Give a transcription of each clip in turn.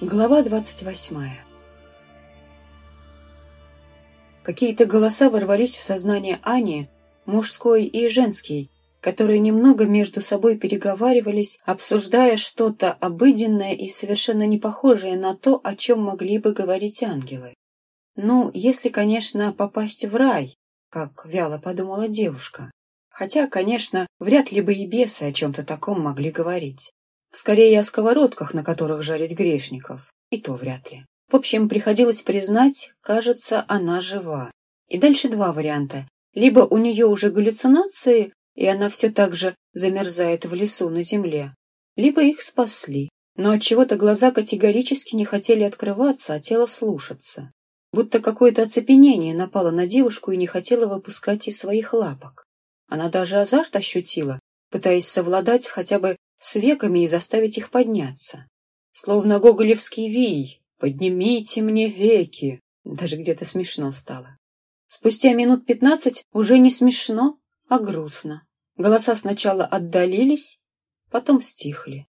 Глава двадцать восьмая Какие-то голоса ворвались в сознание Ани, мужской и женский, которые немного между собой переговаривались, обсуждая что-то обыденное и совершенно не похожее на то, о чем могли бы говорить ангелы. Ну, если, конечно, попасть в рай, как вяло подумала девушка. Хотя, конечно, вряд ли бы и бесы о чем-то таком могли говорить. Скорее о сковородках, на которых жарить грешников. И то вряд ли. В общем, приходилось признать, кажется, она жива. И дальше два варианта. Либо у нее уже галлюцинации, и она все так же замерзает в лесу на земле, либо их спасли. Но от чего то глаза категорически не хотели открываться, а тело слушаться. Будто какое-то оцепенение напало на девушку и не хотело выпускать из своих лапок. Она даже азарт ощутила, пытаясь совладать хотя бы с веками и заставить их подняться. Словно гоголевский вий «Поднимите мне веки!» Даже где-то смешно стало. Спустя минут пятнадцать уже не смешно, а грустно. Голоса сначала отдалились, потом стихли.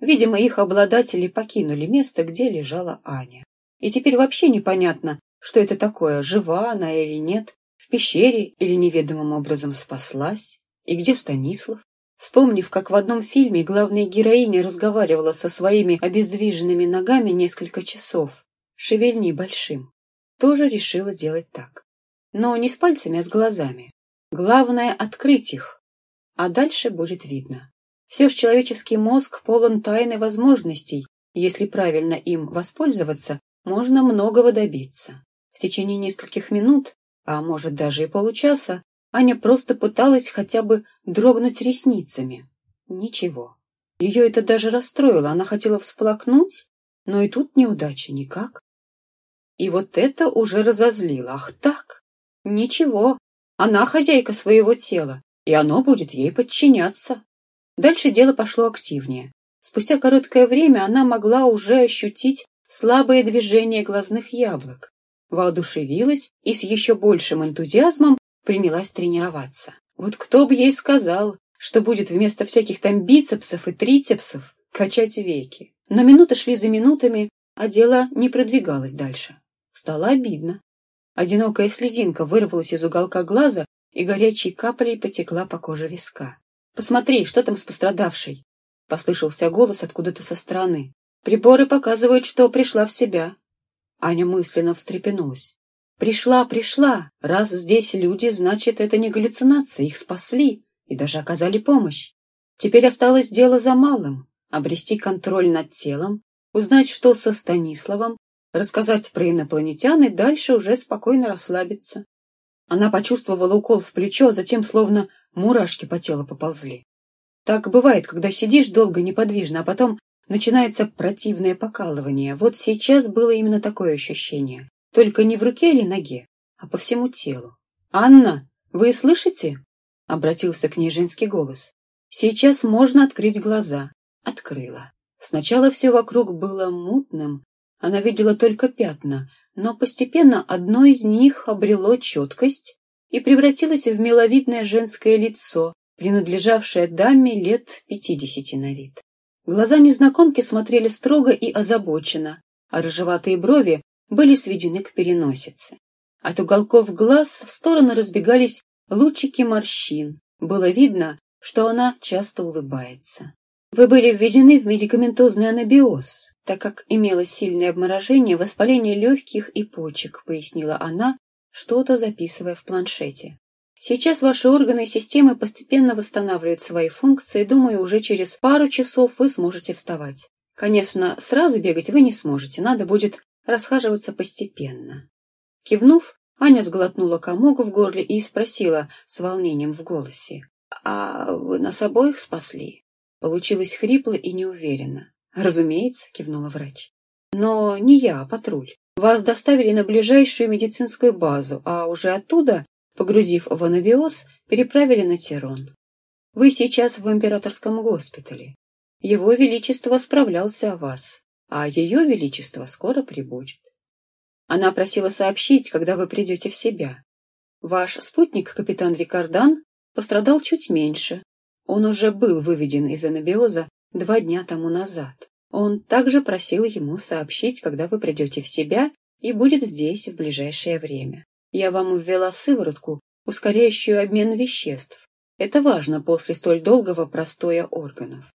Видимо, их обладатели покинули место, где лежала Аня. И теперь вообще непонятно, что это такое, жива она или нет, в пещере или неведомым образом спаслась, и где Станислав. Вспомнив, как в одном фильме главная героиня разговаривала со своими обездвиженными ногами несколько часов, шевельни большим, тоже решила делать так. Но не с пальцами, а с глазами. Главное — открыть их, а дальше будет видно. Все ж человеческий мозг полон тайны возможностей, если правильно им воспользоваться, можно многого добиться. В течение нескольких минут, а может даже и получаса, Аня просто пыталась хотя бы дрогнуть ресницами. Ничего. Ее это даже расстроило, она хотела всплакнуть, но и тут неудача никак. И вот это уже разозлило. Ах так? Ничего, она хозяйка своего тела, и оно будет ей подчиняться. Дальше дело пошло активнее. Спустя короткое время она могла уже ощутить слабое движение глазных яблок, воодушевилась и с еще большим энтузиазмом принялась тренироваться. Вот кто бы ей сказал, что будет вместо всяких там бицепсов и трицепсов качать веки. Но минуты шли за минутами, а дело не продвигалось дальше. Стало обидно. Одинокая слезинка вырвалась из уголка глаза и горячей каплей потекла по коже виска. «Посмотри, что там с пострадавшей?» Послышался голос откуда-то со стороны. «Приборы показывают, что пришла в себя». Аня мысленно встрепенулась. Пришла, пришла. Раз здесь люди, значит, это не галлюцинация, их спасли и даже оказали помощь. Теперь осталось дело за малым — обрести контроль над телом, узнать, что со Станиславом, рассказать про инопланетян и дальше уже спокойно расслабиться. Она почувствовала укол в плечо, а затем словно мурашки по телу поползли. Так бывает, когда сидишь долго неподвижно, а потом начинается противное покалывание. Вот сейчас было именно такое ощущение. Только не в руке или ноге, а по всему телу. «Анна, вы слышите?» — обратился к ней женский голос. «Сейчас можно открыть глаза». Открыла. Сначала все вокруг было мутным, она видела только пятна, но постепенно одно из них обрело четкость и превратилось в миловидное женское лицо, принадлежавшее даме лет пятидесяти на вид. Глаза незнакомки смотрели строго и озабоченно, а рыжеватые брови были сведены к переносице. От уголков глаз в стороны разбегались лучики морщин. Было видно, что она часто улыбается. Вы были введены в медикаментозный анабиоз, так как имелось сильное обморожение, воспаление легких и почек, пояснила она, что-то записывая в планшете. Сейчас ваши органы и системы постепенно восстанавливают свои функции, думаю, уже через пару часов вы сможете вставать. Конечно, сразу бегать вы не сможете, надо будет расхаживаться постепенно. Кивнув, Аня сглотнула комок в горле и спросила с волнением в голосе. «А вы нас обоих спасли?» Получилось хрипло и неуверенно. «Разумеется», — кивнула врач. «Но не я, а патруль. Вас доставили на ближайшую медицинскую базу, а уже оттуда, погрузив в анабиоз, переправили на Тирон. Вы сейчас в императорском госпитале. Его Величество справлялся о вас а ее величество скоро прибудет. Она просила сообщить, когда вы придете в себя. Ваш спутник, капитан Рикардан, пострадал чуть меньше. Он уже был выведен из анабиоза два дня тому назад. Он также просил ему сообщить, когда вы придете в себя, и будет здесь в ближайшее время. Я вам ввела сыворотку, ускоряющую обмен веществ. Это важно после столь долгого простоя органов.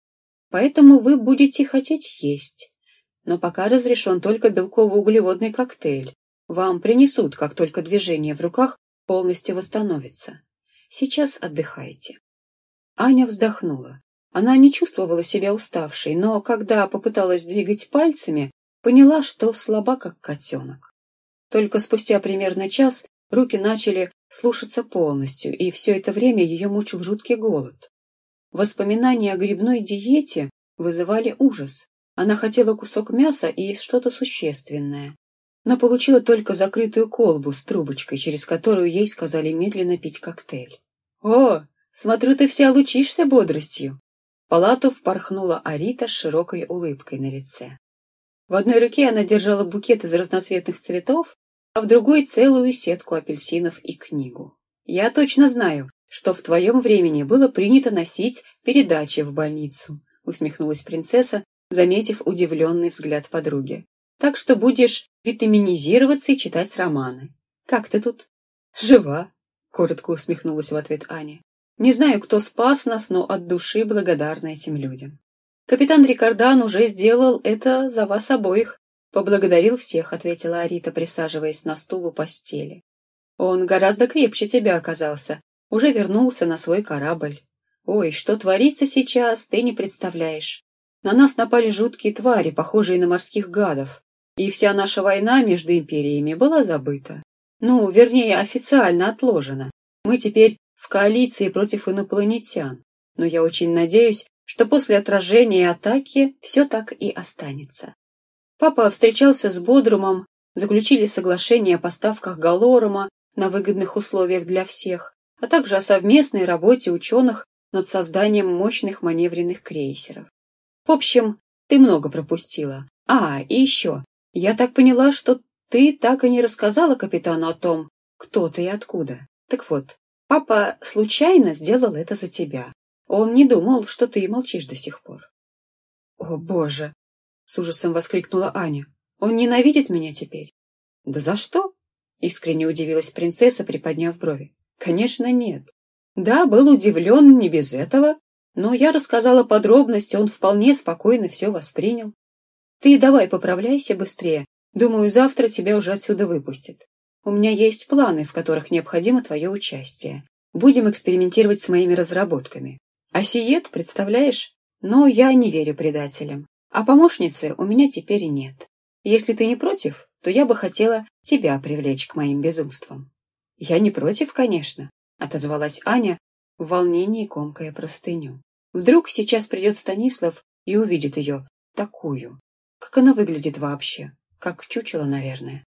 Поэтому вы будете хотеть есть. Но пока разрешен только белково-углеводный коктейль. Вам принесут, как только движение в руках полностью восстановится. Сейчас отдыхайте. Аня вздохнула. Она не чувствовала себя уставшей, но когда попыталась двигать пальцами, поняла, что слаба, как котенок. Только спустя примерно час руки начали слушаться полностью, и все это время ее мучил жуткий голод. Воспоминания о грибной диете вызывали ужас. Она хотела кусок мяса и что-то существенное, но получила только закрытую колбу с трубочкой, через которую ей сказали медленно пить коктейль. «О, смотрю, ты вся лучишься бодростью!» Палату впорхнула Арита с широкой улыбкой на лице. В одной руке она держала букет из разноцветных цветов, а в другой целую сетку апельсинов и книгу. «Я точно знаю, что в твоем времени было принято носить передачи в больницу», усмехнулась принцесса, заметив удивленный взгляд подруги. «Так что будешь витаминизироваться и читать романы. Как ты тут?» «Жива», — коротко усмехнулась в ответ Аня. «Не знаю, кто спас нас, но от души благодарна этим людям. Капитан Рикардан уже сделал это за вас обоих». «Поблагодарил всех», — ответила Арита, присаживаясь на стул у постели. «Он гораздо крепче тебя оказался. Уже вернулся на свой корабль. Ой, что творится сейчас, ты не представляешь. На нас напали жуткие твари, похожие на морских гадов. И вся наша война между империями была забыта. Ну, вернее, официально отложена. Мы теперь в коалиции против инопланетян. Но я очень надеюсь, что после отражения атаки все так и останется. Папа встречался с Бодрумом, заключили соглашение о поставках галорума на выгодных условиях для всех, а также о совместной работе ученых над созданием мощных маневренных крейсеров. В общем, ты много пропустила. А, и еще, я так поняла, что ты так и не рассказала капитану о том, кто ты и откуда. Так вот, папа случайно сделал это за тебя. Он не думал, что ты молчишь до сих пор. О, боже! С ужасом воскликнула Аня. Он ненавидит меня теперь. Да за что? Искренне удивилась принцесса, приподняв брови. Конечно, нет. Да, был удивлен не без этого, но я рассказала подробности, он вполне спокойно все воспринял. Ты давай поправляйся быстрее, Думаю, завтра тебя уже отсюда выпустят. У меня есть планы, в которых необходимо твое участие. Будем экспериментировать с моими разработками. Осиет, представляешь? Но я не верю предателям. А помощницы у меня теперь нет. Если ты не против, то я бы хотела тебя привлечь к моим безумствам. Я не против, конечно, отозвалась Аня, в волнении комкая простыню. Вдруг сейчас придет Станислав и увидит ее, такую. Как она выглядит вообще? Как чучело, наверное.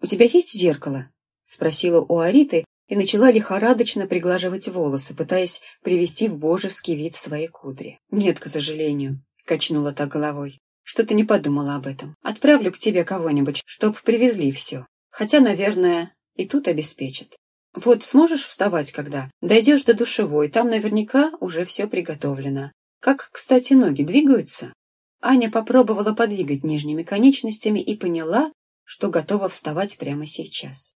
«У тебя есть зеркало?» — спросила у Ариты и начала лихорадочно приглаживать волосы, пытаясь привести в божеский вид свои кудри. «Нет, к сожалению», — качнула так головой. «Что-то не подумала об этом. Отправлю к тебе кого-нибудь, чтоб привезли все. Хотя, наверное, и тут обеспечат. Вот сможешь вставать когда? Дойдешь до душевой, там наверняка уже все приготовлено. Как, кстати, ноги двигаются?» Аня попробовала подвигать нижними конечностями и поняла, что готова вставать прямо сейчас.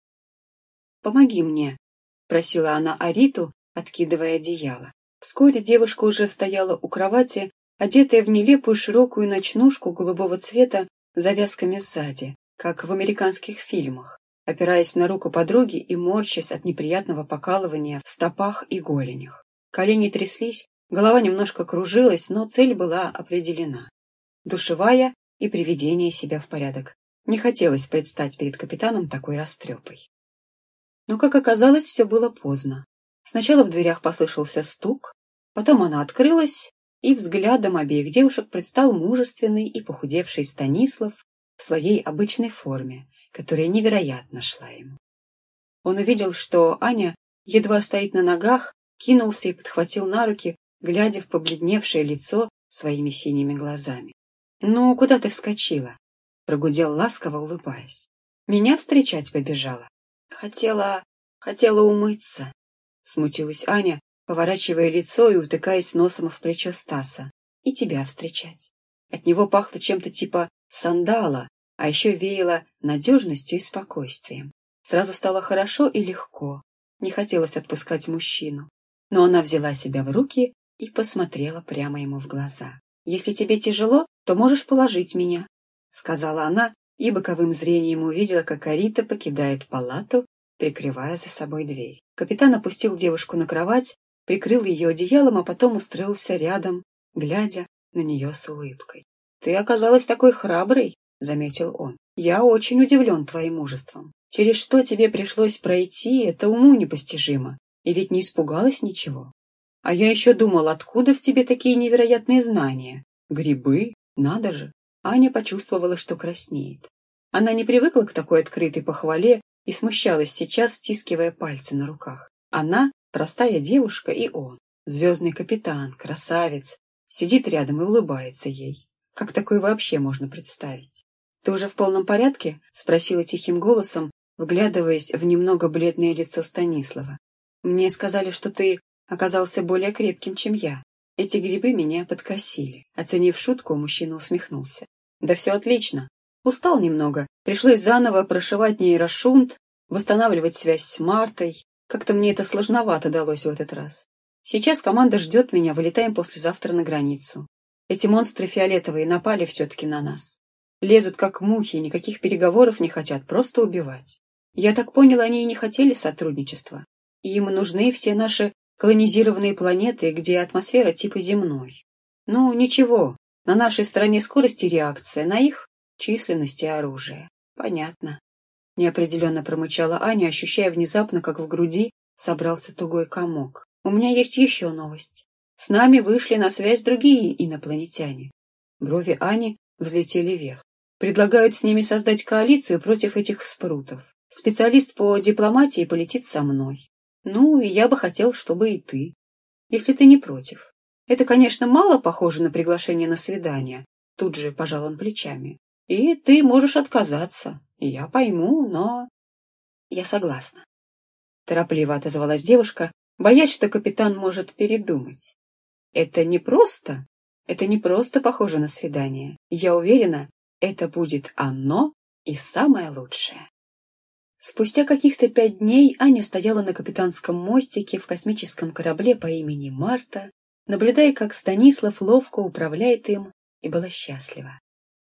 «Помоги мне», — просила она Ариту, откидывая одеяло. Вскоре девушка уже стояла у кровати, одетая в нелепую широкую ночнушку голубого цвета с завязками сзади, как в американских фильмах, опираясь на руку подруги и морщась от неприятного покалывания в стопах и голенях. Колени тряслись, голова немножко кружилась, но цель была определена душевая и приведение себя в порядок. Не хотелось предстать перед капитаном такой растрепой. Но, как оказалось, все было поздно. Сначала в дверях послышался стук, потом она открылась, и взглядом обеих девушек предстал мужественный и похудевший Станислав в своей обычной форме, которая невероятно шла ему. Он увидел, что Аня едва стоит на ногах, кинулся и подхватил на руки, глядя в побледневшее лицо своими синими глазами. «Ну, куда ты вскочила?» — прогудел ласково, улыбаясь. «Меня встречать побежала. Хотела... хотела умыться», — смутилась Аня, поворачивая лицо и утыкаясь носом в плечо Стаса. «И тебя встречать». От него пахло чем-то типа сандала, а еще веяло надежностью и спокойствием. Сразу стало хорошо и легко. Не хотелось отпускать мужчину. Но она взяла себя в руки и посмотрела прямо ему в глаза. «Если тебе тяжело, то можешь положить меня», — сказала она, и боковым зрением увидела, как Арита покидает палату, прикрывая за собой дверь. Капитан опустил девушку на кровать, прикрыл ее одеялом, а потом устроился рядом, глядя на нее с улыбкой. «Ты оказалась такой храброй», — заметил он. «Я очень удивлен твоим мужеством. Через что тебе пришлось пройти, это уму непостижимо. И ведь не испугалась ничего. А я еще думал, откуда в тебе такие невероятные знания? Грибы? Надо же!» Аня почувствовала, что краснеет. Она не привыкла к такой открытой похвале и смущалась сейчас, стискивая пальцы на руках. Она — простая девушка, и он — звездный капитан, красавец, сидит рядом и улыбается ей. Как такое вообще можно представить? «Ты уже в полном порядке?» — спросила тихим голосом, вглядываясь в немного бледное лицо Станислава. «Мне сказали, что ты оказался более крепким, чем я. Эти грибы меня подкосили». Оценив шутку, мужчина усмехнулся. «Да все отлично. Устал немного. Пришлось заново прошивать нейрошунт, восстанавливать связь с Мартой. Как-то мне это сложновато далось в этот раз. Сейчас команда ждет меня, вылетаем послезавтра на границу. Эти монстры фиолетовые напали все-таки на нас. Лезут как мухи, никаких переговоров не хотят, просто убивать. Я так понял, они и не хотели сотрудничества. Им нужны все наши колонизированные планеты, где атмосфера типа земной. Ну, ничего, на нашей стороне скорость и реакция, на их численности оружия. Понятно. Неопределенно промычала Аня, ощущая внезапно, как в груди собрался тугой комок. У меня есть еще новость. С нами вышли на связь другие инопланетяне. Брови Ани взлетели вверх. Предлагают с ними создать коалицию против этих спрутов. Специалист по дипломатии полетит со мной. Ну, и я бы хотел, чтобы и ты. Если ты не против. Это, конечно, мало похоже на приглашение на свидание. Тут же пожал он плечами. И ты можешь отказаться. Я пойму, но... Я согласна. Торопливо отозвалась девушка, боясь, что капитан может передумать. Это не просто, это не просто похоже на свидание. Я уверена, это будет оно и самое лучшее. Спустя каких-то пять дней Аня стояла на капитанском мостике в космическом корабле по имени Марта, наблюдая, как Станислав ловко управляет им, и была счастлива.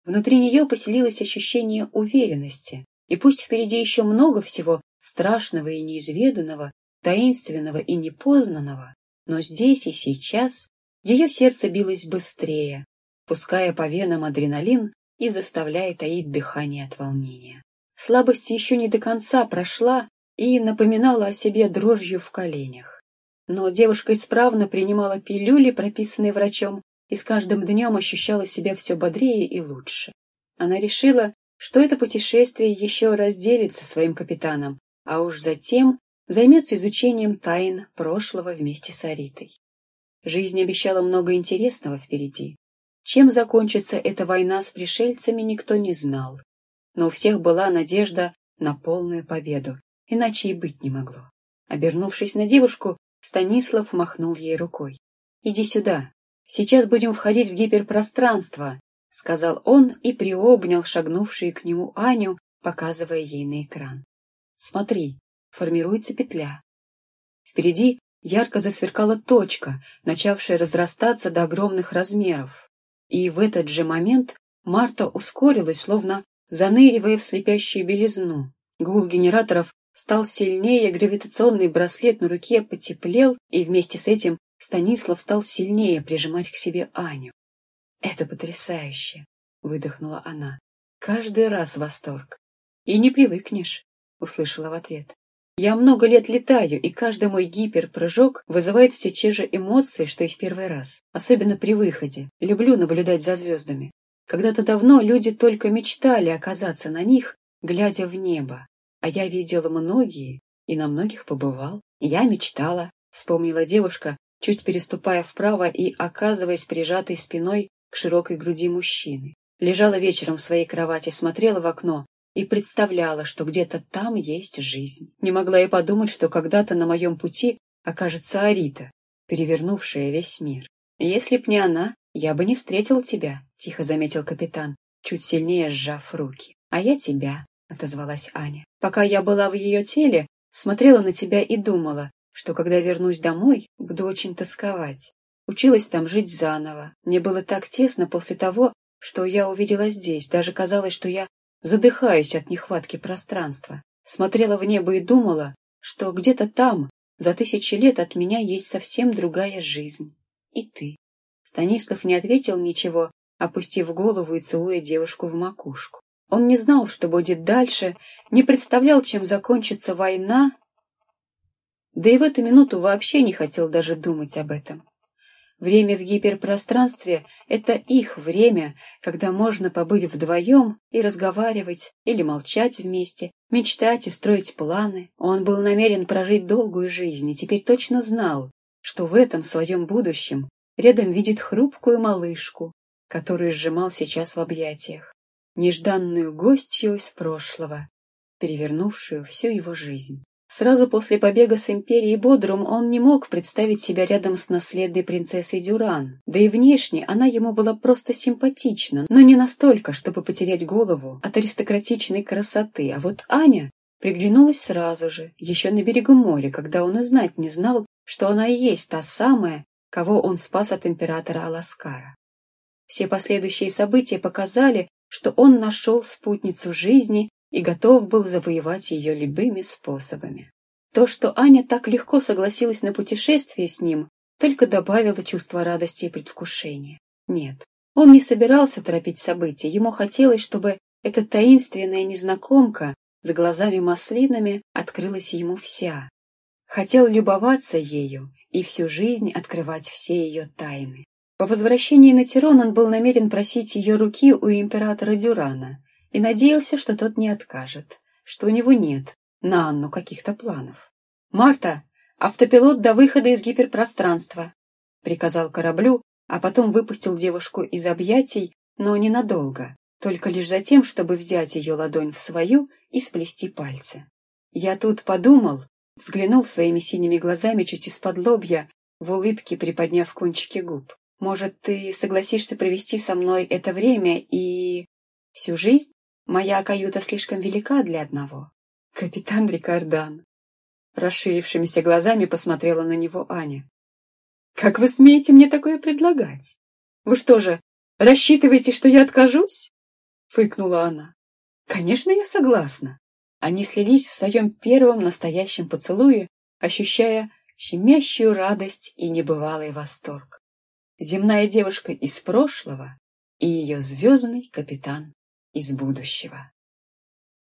Внутри нее поселилось ощущение уверенности, и пусть впереди еще много всего страшного и неизведанного, таинственного и непознанного, но здесь и сейчас ее сердце билось быстрее, пуская по венам адреналин и заставляя таить дыхание от волнения. Слабость еще не до конца прошла и напоминала о себе дрожью в коленях. Но девушка исправно принимала пилюли, прописанные врачом, и с каждым днем ощущала себя все бодрее и лучше. Она решила, что это путешествие еще разделится со своим капитаном, а уж затем займется изучением тайн прошлого вместе с Аритой. Жизнь обещала много интересного впереди. Чем закончится эта война с пришельцами, никто не знал. Но у всех была надежда на полную победу, иначе и быть не могло. Обернувшись на девушку, Станислав махнул ей рукой. «Иди сюда, Сейчас будем входить в гиперпространство, — сказал он и приобнял шагнувшую к нему Аню, показывая ей на экран. Смотри, формируется петля. Впереди ярко засверкала точка, начавшая разрастаться до огромных размеров. И в этот же момент Марта ускорилась, словно заныривая в слепящую белизну. Гул генераторов стал сильнее, гравитационный браслет на руке потеплел, и вместе с этим Станислав стал сильнее прижимать к себе Аню. «Это потрясающе!» — выдохнула она. «Каждый раз восторг. И не привыкнешь», — услышала в ответ. «Я много лет летаю, и каждый мой гиперпрыжок вызывает все те же эмоции, что и в первый раз. Особенно при выходе. Люблю наблюдать за звездами. Когда-то давно люди только мечтали оказаться на них, глядя в небо. А я видела многие и на многих побывал. Я мечтала, вспомнила девушка, чуть переступая вправо и оказываясь прижатой спиной к широкой груди мужчины. Лежала вечером в своей кровати, смотрела в окно и представляла, что где-то там есть жизнь. Не могла и подумать, что когда-то на моем пути окажется Арита, перевернувшая весь мир. Если б не она, я бы не встретил тебя, тихо заметил капитан, чуть сильнее сжав руки. «А я тебя», — отозвалась Аня. «Пока я была в ее теле, смотрела на тебя и думала, что когда вернусь домой, буду очень тосковать. Училась там жить заново. Мне было так тесно после того, что я увидела здесь. Даже казалось, что я задыхаюсь от нехватки пространства. Смотрела в небо и думала, что где-то там, за тысячи лет от меня есть совсем другая жизнь. И ты. Станислав не ответил ничего, опустив голову и целуя девушку в макушку. Он не знал, что будет дальше, не представлял, чем закончится война, да и в эту минуту вообще не хотел даже думать об этом. Время в гиперпространстве — это их время, когда можно побыть вдвоем и разговаривать или молчать вместе, мечтать и строить планы. Он был намерен прожить долгую жизнь и теперь точно знал, что в этом своем будущем рядом видит хрупкую малышку, которую сжимал сейчас в объятиях, нежданную гостью из прошлого, перевернувшую всю его жизнь. Сразу после побега с Империи Бодрум он не мог представить себя рядом с наследной принцессой Дюран. Да и внешне она ему была просто симпатична, но не настолько, чтобы потерять голову от аристократичной красоты. А вот Аня приглянулась сразу же, еще на берегу моря, когда он и знать не знал, что она и есть та самая, кого он спас от императора Аласкара. Все последующие события показали, что он нашел спутницу жизни и готов был завоевать ее любыми способами. То, что Аня так легко согласилась на путешествие с ним, только добавило чувство радости и предвкушения. Нет, он не собирался торопить события, ему хотелось, чтобы эта таинственная незнакомка с глазами-маслинами открылась ему вся. Хотел любоваться ею и всю жизнь открывать все ее тайны. По возвращении на Тирон он был намерен просить ее руки у императора Дюрана, и надеялся, что тот не откажет, что у него нет на Анну каких-то планов. «Марта, автопилот до выхода из гиперпространства!» приказал кораблю, а потом выпустил девушку из объятий, но ненадолго, только лишь за тем, чтобы взять ее ладонь в свою и сплести пальцы. Я тут подумал, взглянул своими синими глазами чуть из-под лобья, в улыбке приподняв кончики губ. Может, ты согласишься провести со мной это время и... всю жизнь? Моя каюта слишком велика для одного. Капитан Рикардан. Расширившимися глазами посмотрела на него Аня. Как вы смеете мне такое предлагать? Вы что же, рассчитываете, что я откажусь? Фыркнула она. Конечно, я согласна. Они слились в своем первом настоящем поцелуе, ощущая щемящую радость и небывалый восторг. Земная девушка из прошлого и ее звездный капитан из будущего.